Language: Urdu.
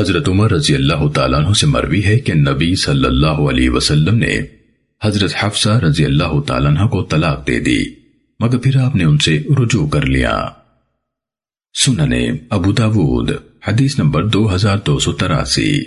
حضرت عمر رضی اللہ تعالیٰ عنہ سے مروی ہے کہ نبی صلی اللہ علیہ وسلم نے حضرت حفصہ رضی اللہ تعالیٰ عنہ کو طلاق دے دی، مگر پھر آپ نے ان سے رجوع کر لیا۔ سننے ابو داود، حدیث نمبر دو ہزار دو سو تراسی۔